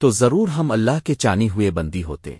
تو ضرور ہم اللہ کے چانی ہوئے بندی ہوتے۔